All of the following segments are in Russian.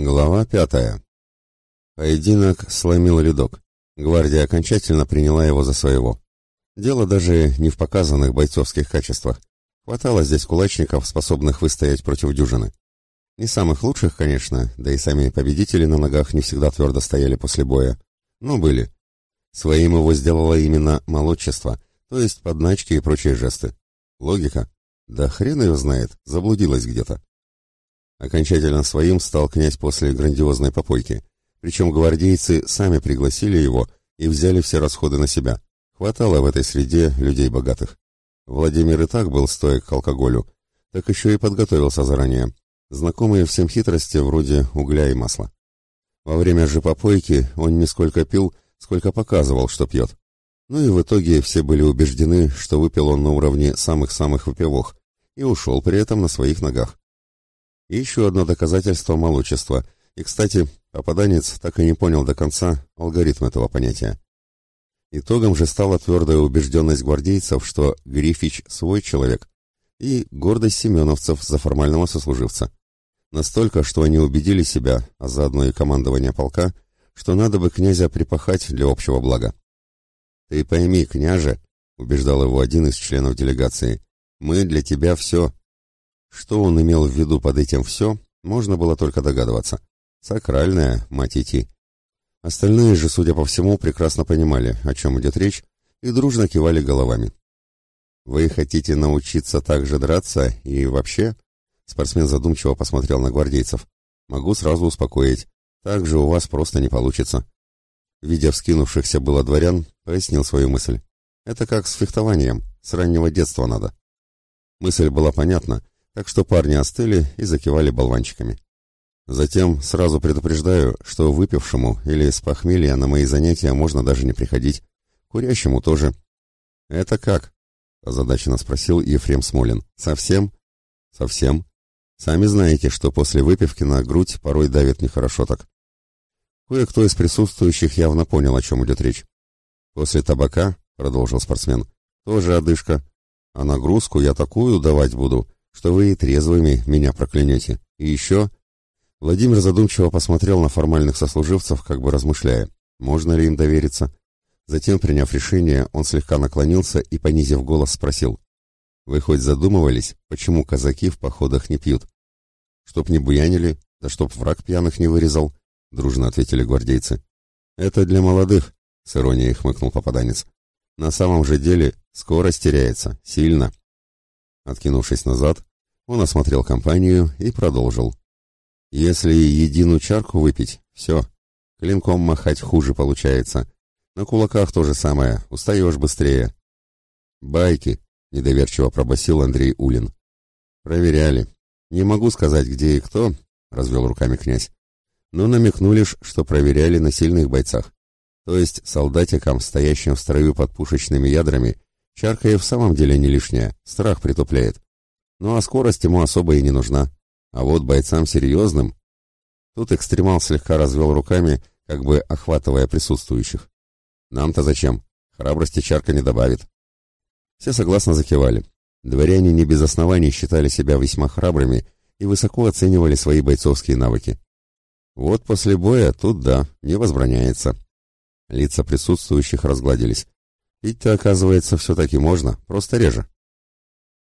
Глава пятая. Поединок сломил рядок. Гвардия окончательно приняла его за своего. Дело даже не в показанных бойцовских качествах. Хватало здесь кулачников, способных выстоять против дюжины. Не самых лучших, конечно, да и сами победители на ногах не всегда твердо стояли после боя. Но были. Своим его сделало именно молодчество, то есть подначки и прочие жесты. Логика? Да хрен ее знает, заблудилась где-то. Окончательно своим стал князь после грандиозной попойки. Причем гвардейцы сами пригласили его и взяли все расходы на себя. Хватало в этой среде людей богатых. Владимир и так был стоек к алкоголю, так еще и подготовился заранее. Знакомые всем хитрости вроде угля и масла. Во время же попойки он не сколько пил, сколько показывал, что пьет. Ну и в итоге все были убеждены, что выпил он на уровне самых-самых выпивох, и ушел при этом на своих ногах. И еще одно доказательство молодчества. И, кстати, попаданец так и не понял до конца алгоритм этого понятия. Итогом же стала твердая убежденность гвардейцев, что Грифич свой человек, и гордость семеновцев за формального сослуживца. Настолько, что они убедили себя, а заодно и командование полка, что надо бы князя припахать для общего блага. «Ты пойми, княже», — убеждал его один из членов делегации, — «мы для тебя все, что он имел в виду под этим «все», можно было только догадываться. Сакральное, мать идти. Остальные же, судя по всему, прекрасно понимали, о чем идет речь, и дружно кивали головами. «Вы хотите научиться так же драться и вообще?» Спортсмен задумчиво посмотрел на гвардейцев. «Могу сразу успокоить. Так же у вас просто не получится». Видя вскинувшихся было дворян, пояснил свою мысль. «Это как с фехтованием. С раннего детства надо». Мысль была понятна, так что парни остыли и закивали болванчиками. Затем сразу предупреждаю, что выпившему или с похмелья на мои занятия можно даже не приходить. Курящему тоже. «Это как?» — озадаченно спросил Ефрем Смолин. «Совсем?» «Совсем. Сами знаете, что после выпивки на грудь порой давит нехорошо так». Кое-кто из присутствующих явно понял, о чем идет речь. «После табака», — продолжил спортсмен, — «тоже одышка. А нагрузку я такую давать буду, что вы и трезвыми меня проклянете. И еще...» Владимир задумчиво посмотрел на формальных сослуживцев, как бы размышляя, можно ли им довериться. Затем, приняв решение, он слегка наклонился и, понизив голос, спросил. «Вы хоть задумывались, почему казаки в походах не пьют?» «Чтоб не буянили, да чтоб враг пьяных не вырезал», — дружно ответили гвардейцы. «Это для молодых», — с иронией хмыкнул попаданец. «На самом же деле скорость теряется, сильно». Откинувшись назад, он осмотрел компанию и продолжил. «Если единую чарку выпить, все. Клинком махать хуже получается. На кулаках то же самое, устаешь быстрее». «Байки», — недоверчиво пробасил Андрей Улин. «Проверяли. Не могу сказать, где и кто», — развел руками князь. «Но намекнули ж, что проверяли на сильных бойцах. То есть солдатикам, стоящим в строю под пушечными ядрами, Чарка и в самом деле не лишняя, страх притупляет. Ну а скорость ему особо и не нужна. А вот бойцам серьезным... Тут экстремал слегка развел руками, как бы охватывая присутствующих. Нам-то зачем? Храбрости чарка не добавит. Все согласно закивали. Дворяне не без оснований считали себя весьма храбрыми и высоко оценивали свои бойцовские навыки. Вот после боя тут да, не возбраняется. Лица присутствующих разгладились. Пить-то, оказывается, все-таки можно, просто реже.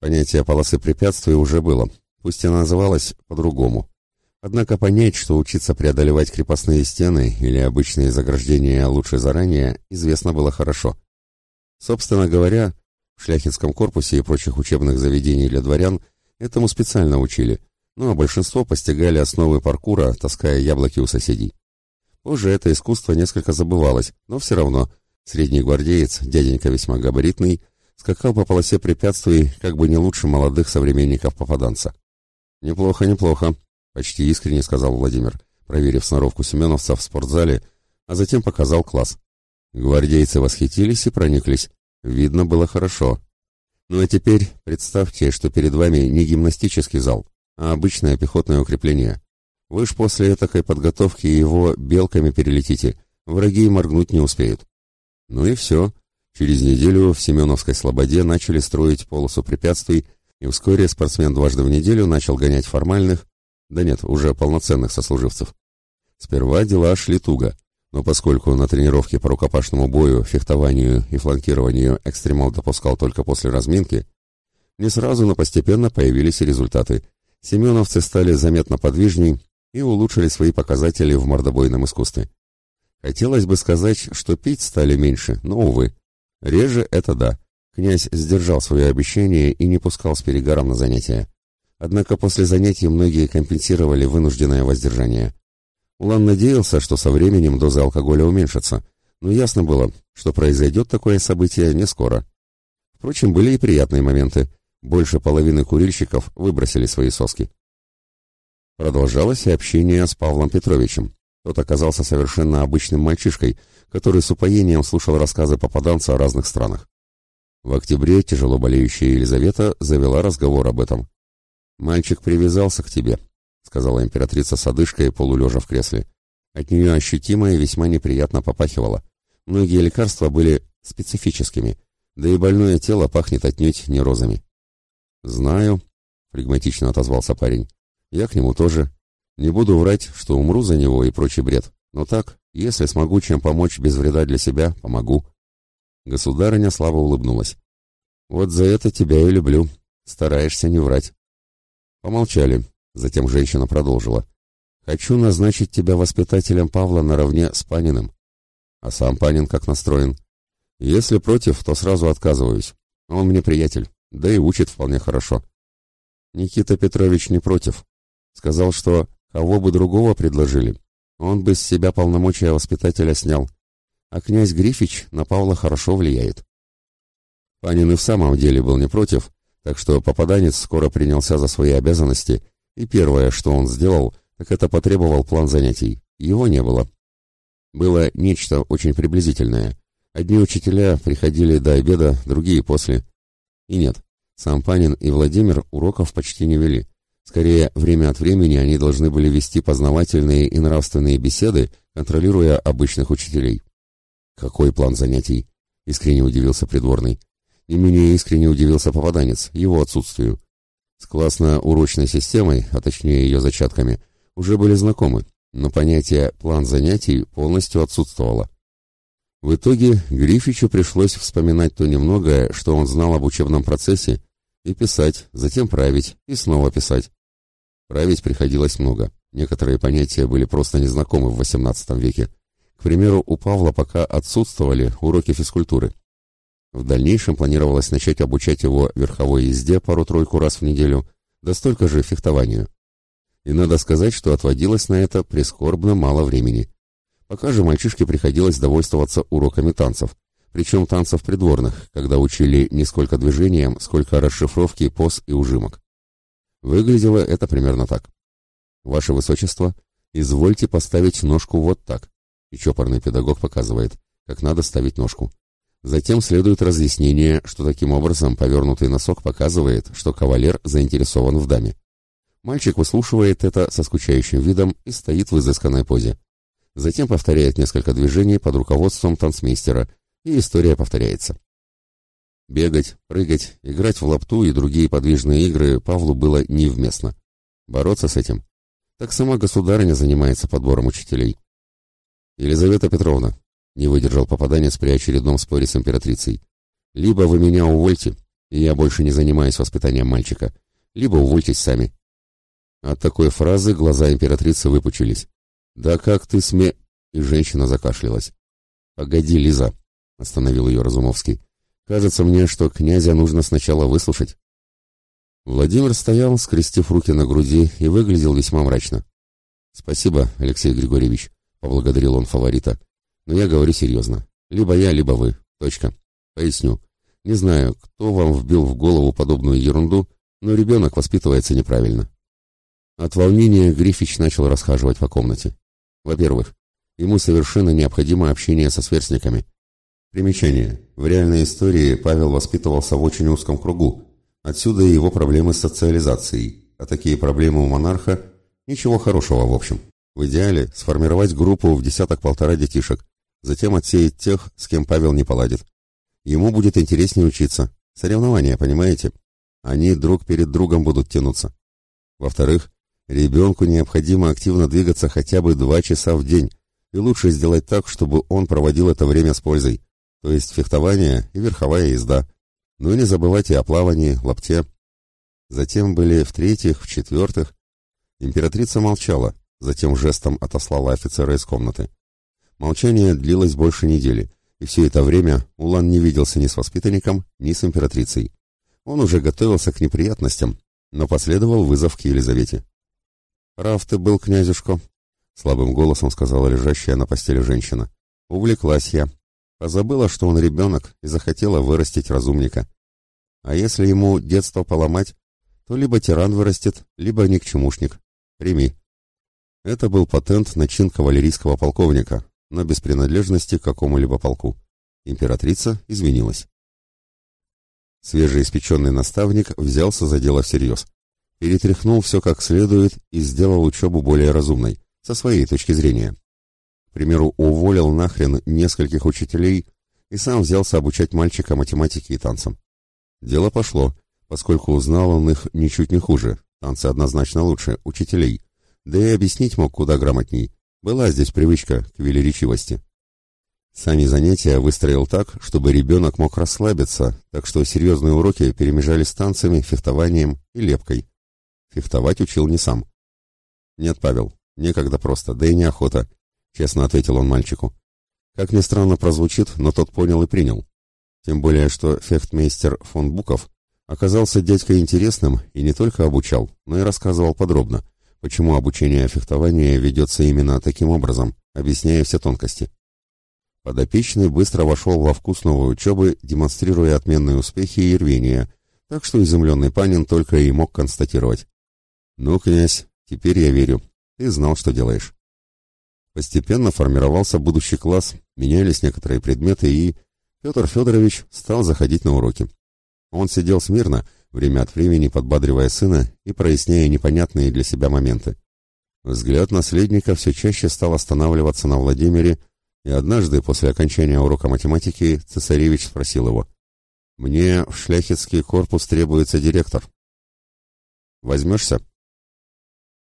Понятие полосы препятствий уже было, пусть и называлось по-другому. Однако понять, что учиться преодолевать крепостные стены или обычные заграждения лучше заранее, известно было хорошо. Собственно говоря, в шляхетском корпусе и прочих учебных заведений для дворян этому специально учили, ну а большинство постигали основы паркура, таская яблоки у соседей. Позже это искусство несколько забывалось, но все равно – Средний гвардеец, дяденька весьма габаритный, скакал по полосе препятствий, как бы не лучше молодых современников попаданца. «Неплохо, неплохо», — почти искренне сказал Владимир, проверив сноровку семеновца в спортзале, а затем показал класс. Гвардейцы восхитились и прониклись. Видно было хорошо. Ну а теперь представьте, что перед вами не гимнастический зал, а обычное пехотное укрепление. Вы ж после этакой подготовки его белками перелетите, враги моргнуть не успеют. Ну и все. Через неделю в Семеновской Слободе начали строить полосу препятствий, и вскоре спортсмен дважды в неделю начал гонять формальных, Да нет, уже полноценных сослуживцев. Сперва дела шли туго, но поскольку на тренировке по рукопашному бою, фехтованию и фланкированию экстремал допускал только после разминки, не сразу, но постепенно появились результаты. Семеновцы стали заметно подвижней и улучшили свои показатели в мордобойном искусстве. Хотелось бы сказать, что пить стали меньше, но, увы. Реже это да. Князь сдержал свое обещание и не пускал с перегаром на занятия. Однако после занятий многие компенсировали вынужденное воздержание. Улан надеялся, что со временем доза алкоголя уменьшится, но ясно было, что произойдет такое событие не скоро. Впрочем, были и приятные моменты. Больше половины курильщиков выбросили свои соски. Продолжалось и общение с Павлом Петровичем. Тот оказался совершенно обычным мальчишкой, который с упоением слушал рассказы попаданца о разных странах. В октябре тяжело болеющая Елизавета завела разговор об этом. «Мальчик привязался к тебе», — сказала императрица с одышкой, полулежа в кресле. От нее ощутимо и весьма неприятно попахивало. Многие лекарства были специфическими, да и больное тело пахнет отнюдь не розами. «Знаю», — флегматично отозвался парень. «Я к нему тоже. Не буду врать, что умру за него и прочий бред. Но так, если смогу чем помочь без вреда для себя, помогу». Государыня слабо улыбнулась. «Вот за это тебя и люблю. Стараешься не врать». Помолчали. Затем женщина продолжила. «Хочу назначить тебя воспитателем Павла наравне с Паниным». «А сам Панин как настроен?» «Если против, то сразу отказываюсь. Он мне приятель, да и учит вполне хорошо». Никита Петрович не против. Сказал, что кого бы другого предложили, он бы с себя полномочия воспитателя снял. А князь Грифич на Павла хорошо влияет. Панин и в самом деле был не против, так что попаданец скоро принялся за свои обязанности, и первое, что он сделал, так это потребовал план занятий. Его не было. Было нечто очень приблизительное. Одни учителя приходили до обеда, другие после. И нет, сам Панин и Владимир уроков почти не вели. Скорее, время от времени они должны были вести познавательные и нравственные беседы, контролируя обычных учителей. «Какой план занятий?» — искренне удивился придворный. Не менее искренне удивился попаданец, его отсутствию. С классно-урочной системой, а точнее ее зачатками, уже были знакомы, но понятие «план занятий» полностью отсутствовало. В итоге Грифичу пришлось вспоминать то немногое, что он знал об учебном процессе, и писать, затем править, и снова писать. Править приходилось много. Некоторые понятия были просто незнакомы в XVIII веке. К примеру, у Павла пока отсутствовали уроки физкультуры. В дальнейшем планировалось начать обучать его верховой езде пару-тройку раз в неделю, да столько же фехтованию. И надо сказать, что отводилось на это прискорбно мало времени. Пока же мальчишке приходилось довольствоваться уроками танцев, причем танцев придворных, когда учили не сколько движением, сколько расшифровки поз и ужимок. Выглядело это примерно так. «Ваше Высочество, извольте поставить ножку вот так», и чопорный педагог показывает, как надо ставить ножку. Затем следует разъяснение, что таким образом повернутый носок показывает, что кавалер заинтересован в даме. Мальчик выслушивает это со скучающим видом и стоит в изысканной позе. Затем повторяет несколько движений под руководством танцмейстера, и история повторяется. Бегать, прыгать, играть в лапту и другие подвижные игры Павлу было невместно. Бороться с этим? Так сама государыня занимается подбором учителей. Елизавета Петровна, не выдержал попаданец при очередном споре с императрицей. Либо вы меня увольте, и я больше не занимаюсь воспитанием мальчика, либо увольтесь сами. От такой фразы глаза императрицы выпучились. Да как ты сме... И женщина закашлялась. Погоди, Лиза, остановил ее Разумовский. Кажется мне, что князя нужно сначала выслушать. Владимир стоял, скрестив руки на груди, и выглядел весьма мрачно. «Спасибо, Алексей Григорьевич», — поблагодарил он фаворита. Но я говорю серьезно. Либо я, либо вы. Точка. Поясню. Не знаю, кто вам вбил в голову подобную ерунду, но ребенок воспитывается неправильно. От волнения Грифич начал расхаживать по комнате. Во-первых, ему совершенно необходимо общение со сверстниками. Примечание. В реальной истории Павел воспитывался в очень узком кругу. Отсюда и его проблемы с социализацией. А такие проблемы у монарха – ничего хорошего в общем. В идеале сформировать группу в десяток-полтора детишек, затем отсеять тех, с кем Павел не поладит. Ему будет интереснее учиться. Соревнования, понимаете? Они друг перед другом будут тянуться. Во-вторых, Ребенку необходимо активно двигаться хотя бы два часа в день, и лучше сделать так, чтобы он проводил это время с пользой, то есть фехтование и верховая езда. Ну и не забывайте о плавании, лапте. Затем были в-третьих, в-четвертых. Императрица молчала, затем жестом отослала офицера из комнаты. Молчание длилось больше недели, и все это время Улан не виделся ни с воспитанником, ни с императрицей. Он уже готовился к неприятностям, но последовал вызов к Елизавете. «Прав ты был, князюшка», — слабым голосом сказала лежащая на постели женщина. «Увлеклась я. Позабыла, что он ребенок, и захотела вырастить разумника. А если ему детство поломать, то либо тиран вырастет, либо никчемушник. Прими». Это был патент на чин кавалерийского полковника, но без принадлежности к какому-либо полку. Императрица извинилась. Свежеиспеченный наставник взялся за дело всерьез. Перетряхнул все как следует и сделал учебу более разумной, со своей точки зрения. Примеру, уволил нахрен нескольких учителей и сам взялся обучать мальчика математике и танцам. Дело пошло, поскольку узнал он их ничуть не хуже, танцы однозначно лучше, учителей, да и объяснить мог куда грамотней, была здесь привычка к велеречивости. Сами занятия выстроил так, чтобы ребенок мог расслабиться, так что серьезные уроки перемежались с танцами, фехтованием и лепкой. Фехтовать учил не сам. «Нет, Павел, некогда просто, да и неохота», — честно ответил он мальчику. Как ни странно прозвучит, но тот понял и принял. Тем более, что фехтмейстер фон Буков оказался дядькой интересным и не только обучал, но и рассказывал подробно — почему обучение фехтованию ведется именно таким образом, объясняя все тонкости. Подопечный быстро вошел во вкус новой учебы, демонстрируя отменные успехи и рвение, так что изумленный Панин только и мог констатировать. «Ну, князь, теперь я верю. Ты знал, что делаешь». Постепенно формировался будущий класс, менялись некоторые предметы, и Петр Федорович стал заходить на уроки. Он сидел смирно, время от времени подбадривая сына и проясняя непонятные для себя моменты. Взгляд наследника все чаще стал останавливаться на Владимире, и однажды после окончания урока математики цесаревич спросил его, «Мне в шляхетский корпус требуется директор». «Возьмешься?»